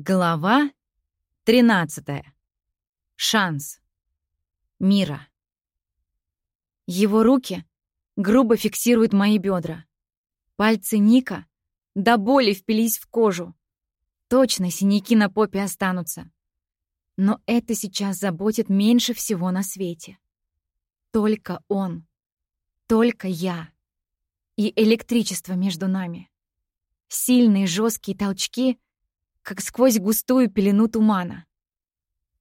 Глава 13. Шанс. Мира. Его руки грубо фиксируют мои бедра. Пальцы Ника до боли впились в кожу. Точно синяки на попе останутся. Но это сейчас заботит меньше всего на свете. Только он. Только я. И электричество между нами. Сильные жесткие толчки — как сквозь густую пелену тумана.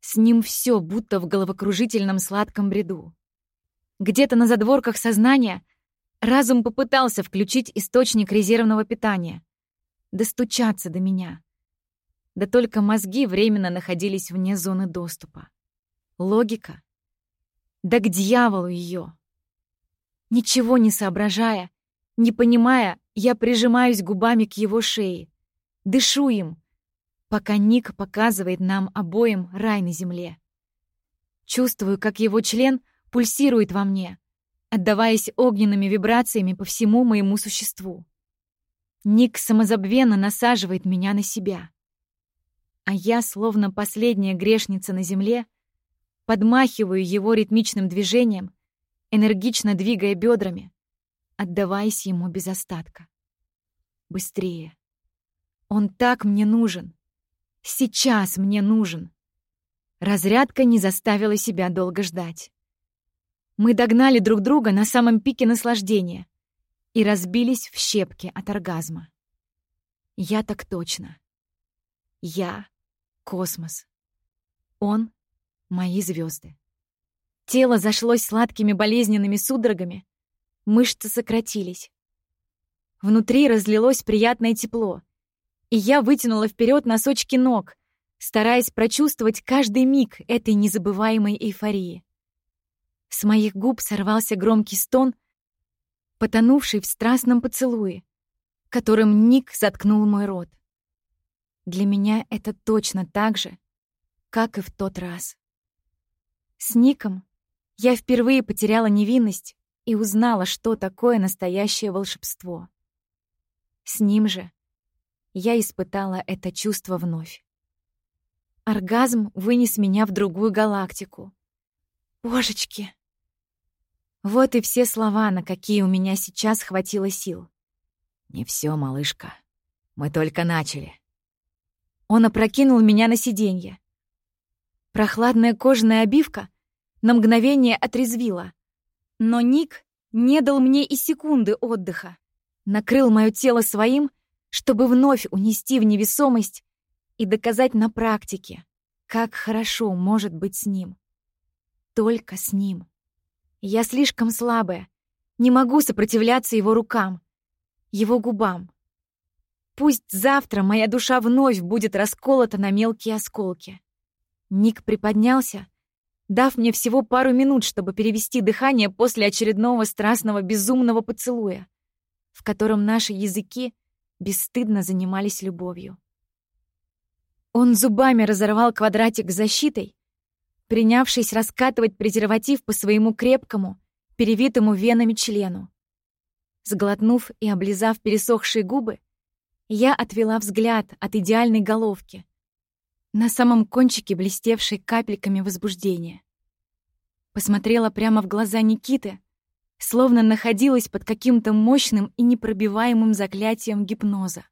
С ним все будто в головокружительном сладком бреду. Где-то на задворках сознания разум попытался включить источник резервного питания, достучаться до меня. Да только мозги временно находились вне зоны доступа. Логика? Да к дьяволу ее! Ничего не соображая, не понимая, я прижимаюсь губами к его шее, дышу им, пока Ник показывает нам обоим рай на земле. Чувствую, как его член пульсирует во мне, отдаваясь огненными вибрациями по всему моему существу. Ник самозабвенно насаживает меня на себя. А я, словно последняя грешница на земле, подмахиваю его ритмичным движением, энергично двигая бедрами, отдаваясь ему без остатка. Быстрее. Он так мне нужен. Сейчас мне нужен. Разрядка не заставила себя долго ждать. Мы догнали друг друга на самом пике наслаждения и разбились в щепки от оргазма. Я так точно. Я — космос. Он — мои звезды. Тело зашлось сладкими болезненными судорогами, мышцы сократились. Внутри разлилось приятное тепло, и я вытянула вперед носочки ног, стараясь прочувствовать каждый миг этой незабываемой эйфории. С моих губ сорвался громкий стон, потонувший в страстном поцелуе, которым Ник заткнул мой рот. Для меня это точно так же, как и в тот раз. С Ником я впервые потеряла невинность и узнала, что такое настоящее волшебство. С ним же я испытала это чувство вновь. Оргазм вынес меня в другую галактику. Божечки! Вот и все слова, на какие у меня сейчас хватило сил. «Не все, малышка. Мы только начали». Он опрокинул меня на сиденье. Прохладная кожаная обивка на мгновение отрезвила. Но Ник не дал мне и секунды отдыха. Накрыл мое тело своим чтобы вновь унести в невесомость и доказать на практике, как хорошо может быть с ним. Только с ним. Я слишком слабая, не могу сопротивляться его рукам, его губам. Пусть завтра моя душа вновь будет расколота на мелкие осколки. Ник приподнялся, дав мне всего пару минут, чтобы перевести дыхание после очередного страстного безумного поцелуя, в котором наши языки — бесстыдно занимались любовью. Он зубами разорвал квадратик защитой, принявшись раскатывать презерватив по своему крепкому, перевитому венами члену. Сглотнув и облизав пересохшие губы, я отвела взгляд от идеальной головки, на самом кончике блестевшей капельками возбуждения. Посмотрела прямо в глаза Никиты, словно находилась под каким-то мощным и непробиваемым заклятием гипноза.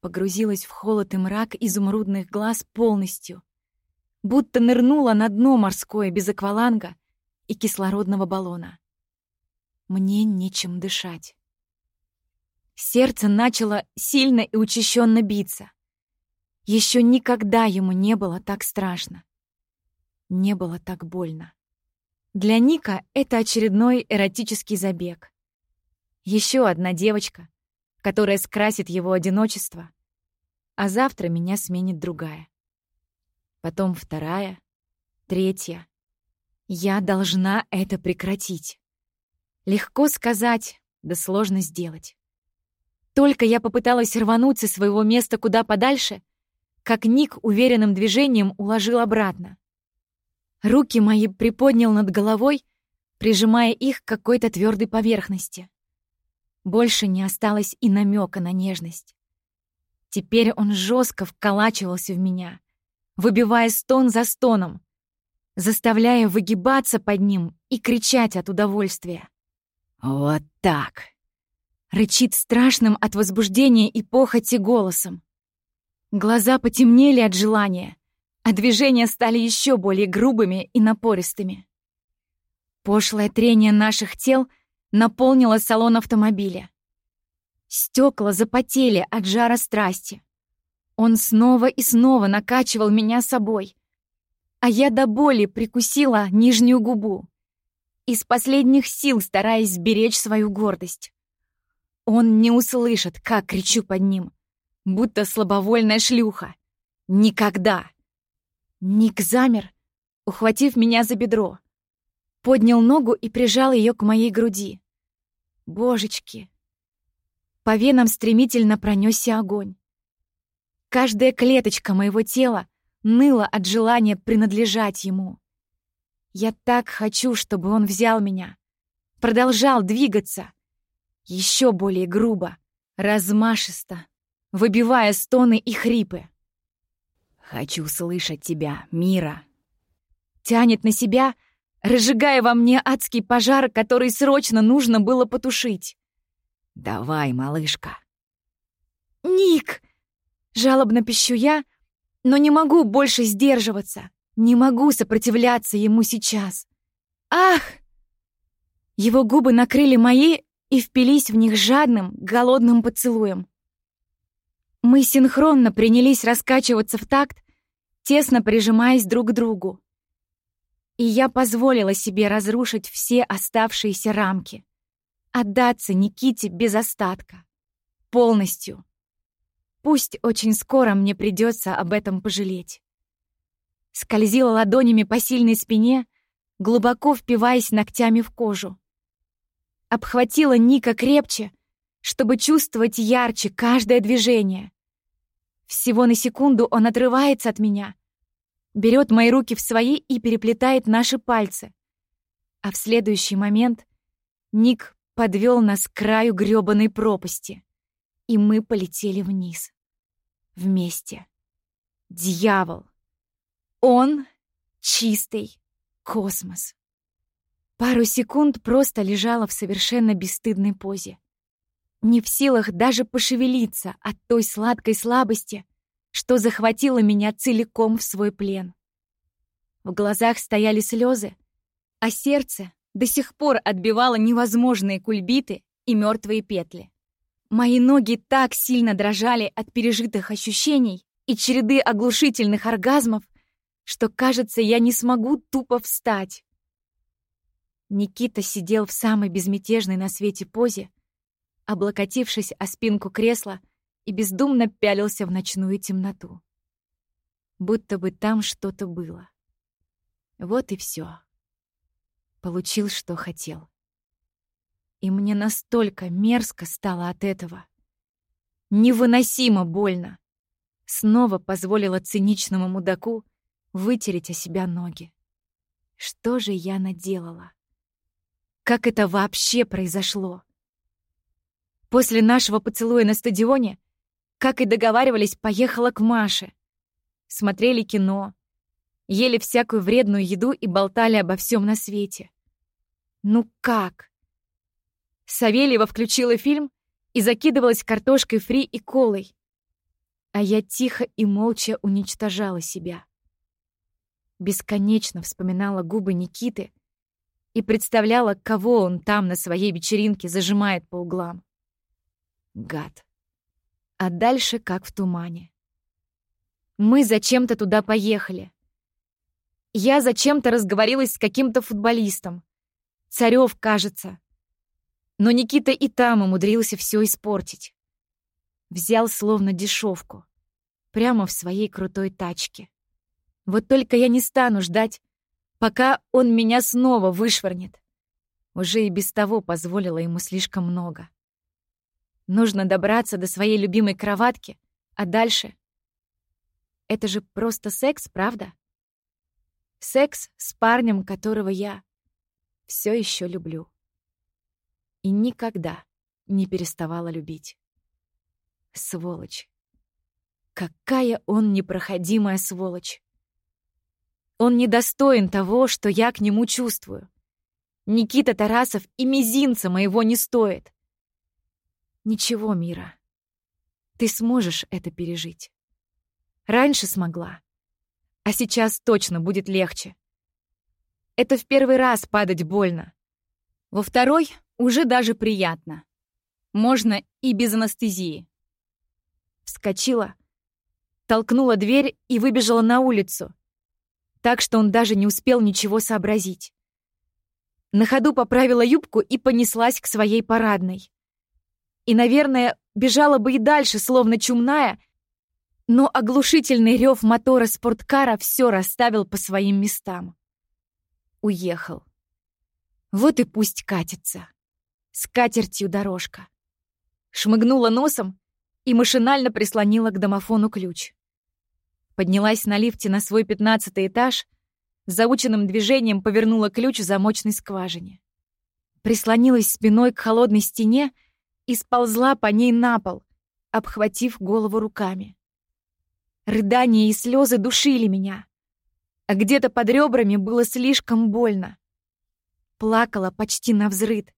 Погрузилась в холод и мрак изумрудных глаз полностью, будто нырнула на дно морское без акваланга и кислородного баллона. Мне нечем дышать. Сердце начало сильно и учащенно биться. Еще никогда ему не было так страшно. Не было так больно. Для Ника это очередной эротический забег. Еще одна девочка, которая скрасит его одиночество, а завтра меня сменит другая. Потом вторая, третья. Я должна это прекратить. Легко сказать, да сложно сделать. Только я попыталась рвануть со своего места куда подальше, как Ник уверенным движением уложил обратно. Руки мои приподнял над головой, прижимая их к какой-то твердой поверхности. Больше не осталось и намека на нежность. Теперь он жестко вколачивался в меня, выбивая стон за стоном, заставляя выгибаться под ним и кричать от удовольствия. «Вот так!» Рычит страшным от возбуждения и похоти голосом. Глаза потемнели от желания, а движения стали еще более грубыми и напористыми. Пошлое трение наших тел наполнило салон автомобиля. Стекла запотели от жара страсти. Он снова и снова накачивал меня собой, а я до боли прикусила нижнюю губу, из последних сил стараясь сберечь свою гордость. Он не услышит, как кричу под ним, будто слабовольная шлюха. Никогда. Ник замер, ухватив меня за бедро. Поднял ногу и прижал ее к моей груди. Божечки, по венам стремительно пронесся огонь. Каждая клеточка моего тела ныла от желания принадлежать ему. Я так хочу, чтобы он взял меня. Продолжал двигаться. Еще более грубо, размашисто, выбивая стоны и хрипы. «Хочу слышать тебя, Мира!» Тянет на себя, разжигая во мне адский пожар, который срочно нужно было потушить. «Давай, малышка!» «Ник!» — жалобно пищу я, но не могу больше сдерживаться. Не могу сопротивляться ему сейчас. «Ах!» Его губы накрыли мои и впились в них жадным, голодным поцелуем. Мы синхронно принялись раскачиваться в такт, тесно прижимаясь друг к другу. И я позволила себе разрушить все оставшиеся рамки отдаться Никите без остатка. Полностью. Пусть очень скоро мне придется об этом пожалеть. Скользила ладонями по сильной спине, глубоко впиваясь ногтями в кожу. Обхватила Ника крепче, чтобы чувствовать ярче каждое движение. Всего на секунду он отрывается от меня, берет мои руки в свои и переплетает наши пальцы. А в следующий момент Ник подвел нас к краю грёбаной пропасти, и мы полетели вниз. Вместе. Дьявол. Он — чистый космос. Пару секунд просто лежала в совершенно бесстыдной позе. Не в силах даже пошевелиться от той сладкой слабости, что захватило меня целиком в свой плен. В глазах стояли слезы, а сердце до сих пор отбивала невозможные кульбиты и мертвые петли. Мои ноги так сильно дрожали от пережитых ощущений и череды оглушительных оргазмов, что, кажется, я не смогу тупо встать. Никита сидел в самой безмятежной на свете позе, облокотившись о спинку кресла и бездумно пялился в ночную темноту. Будто бы там что-то было. Вот и все получил, что хотел. И мне настолько мерзко стало от этого. Невыносимо больно. Снова позволила циничному мудаку вытереть о себя ноги. Что же я наделала? Как это вообще произошло? После нашего поцелуя на стадионе, как и договаривались, поехала к Маше. Смотрели кино, ели всякую вредную еду и болтали обо всем на свете. Ну как? Савельева включила фильм и закидывалась картошкой фри и колой. А я тихо и молча уничтожала себя. Бесконечно вспоминала губы Никиты и представляла, кого он там на своей вечеринке зажимает по углам. Гад. А дальше как в тумане. Мы зачем-то туда поехали. Я зачем-то разговорилась с каким-то футболистом. Царев, кажется. Но Никита и там умудрился все испортить. Взял словно дешевку. Прямо в своей крутой тачке. Вот только я не стану ждать, пока он меня снова вышвырнет. Уже и без того позволила ему слишком много. Нужно добраться до своей любимой кроватки, а дальше... Это же просто секс, правда? Секс с парнем, которого я все еще люблю. И никогда не переставала любить. Сволочь. Какая он непроходимая сволочь. Он недостоин того, что я к нему чувствую. Никита Тарасов и мизинца моего не стоит. Ничего, Мира. Ты сможешь это пережить. Раньше смогла. А сейчас точно будет легче. Это в первый раз падать больно. Во второй уже даже приятно. Можно и без анестезии. Вскочила, толкнула дверь и выбежала на улицу, так что он даже не успел ничего сообразить. На ходу поправила юбку и понеслась к своей парадной. И, наверное, бежала бы и дальше, словно чумная, но оглушительный рев мотора спорткара все расставил по своим местам. Уехал. Вот и пусть катится. С катертью дорожка. Шмыгнула носом и машинально прислонила к домофону ключ. Поднялась на лифте на свой пятнадцатый этаж, заученным движением повернула ключ в замочной скважине. Прислонилась спиной к холодной стене и сползла по ней на пол, обхватив голову руками. Рыдания и слезы душили меня, а где-то под ребрами было слишком больно. Плакала почти на взрыд,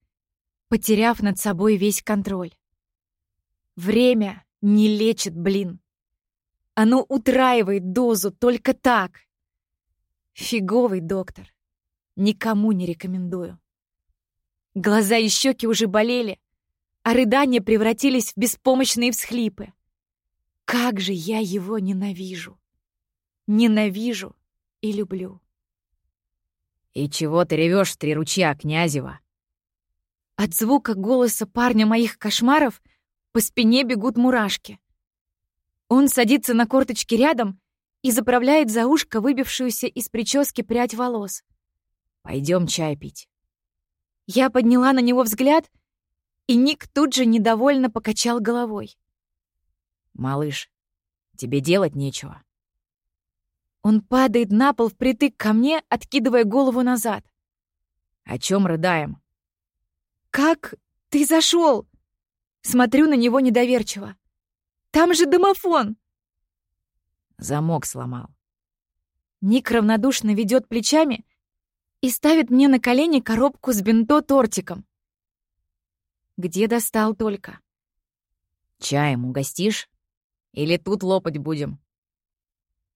потеряв над собой весь контроль. Время не лечит, блин. Оно утраивает дозу только так. Фиговый доктор. Никому не рекомендую. Глаза и щеки уже болели, а рыдания превратились в беспомощные всхлипы. Как же я его ненавижу. Ненавижу и люблю. «И чего ты ревешь, три ручья, Князева?» От звука голоса парня моих кошмаров — по спине бегут мурашки. Он садится на корточки рядом и заправляет за ушко выбившуюся из прически прядь волос. Пойдем чай пить. Я подняла на него взгляд, и Ник тут же недовольно покачал головой. «Малыш, тебе делать нечего». Он падает на пол впритык ко мне, откидывая голову назад. «О чем рыдаем?» «Как ты зашел? Смотрю на него недоверчиво. «Там же домофон!» Замок сломал. Ник равнодушно ведет плечами и ставит мне на колени коробку с бенто-тортиком. Где достал только? Чаем угостишь? Или тут лопать будем?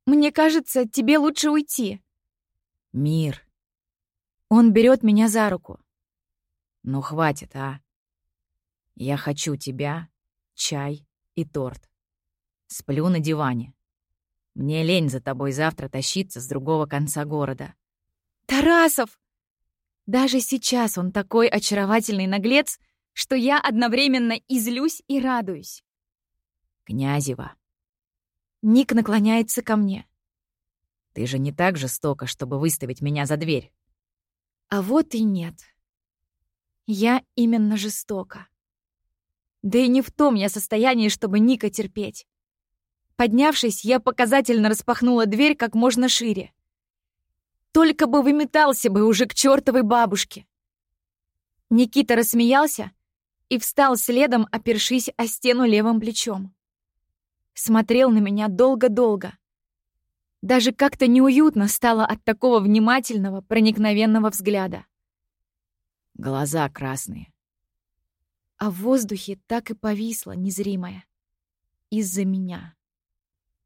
Мне кажется, тебе лучше уйти. Мир. Он берет меня за руку. Ну хватит, а? Я хочу тебя, чай и торт. Сплю на диване. Мне лень за тобой завтра тащиться с другого конца города. Тарасов! Даже сейчас он такой очаровательный наглец, что я одновременно и злюсь, и радуюсь. Князева. Ник наклоняется ко мне. Ты же не так жестока, чтобы выставить меня за дверь. А вот и нет. Я именно жестока. Да и не в том я состоянии, чтобы Ника терпеть. Поднявшись, я показательно распахнула дверь как можно шире. Только бы выметался бы уже к чертовой бабушке. Никита рассмеялся и встал следом, опершись о стену левым плечом. Смотрел на меня долго-долго. Даже как-то неуютно стало от такого внимательного, проникновенного взгляда. Глаза красные а в воздухе так и повисла незримая. Из-за меня.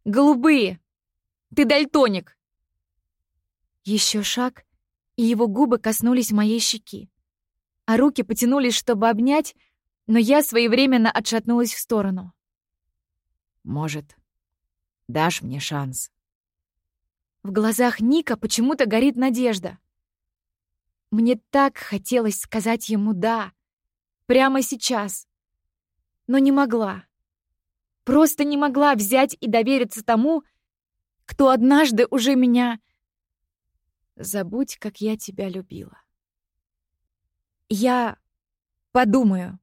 «Голубые! Ты дальтоник!» Еще шаг, и его губы коснулись моей щеки, а руки потянулись, чтобы обнять, но я своевременно отшатнулась в сторону. «Может, дашь мне шанс?» В глазах Ника почему-то горит надежда. Мне так хотелось сказать ему «да», Прямо сейчас. Но не могла. Просто не могла взять и довериться тому, кто однажды уже меня... Забудь, как я тебя любила. Я подумаю.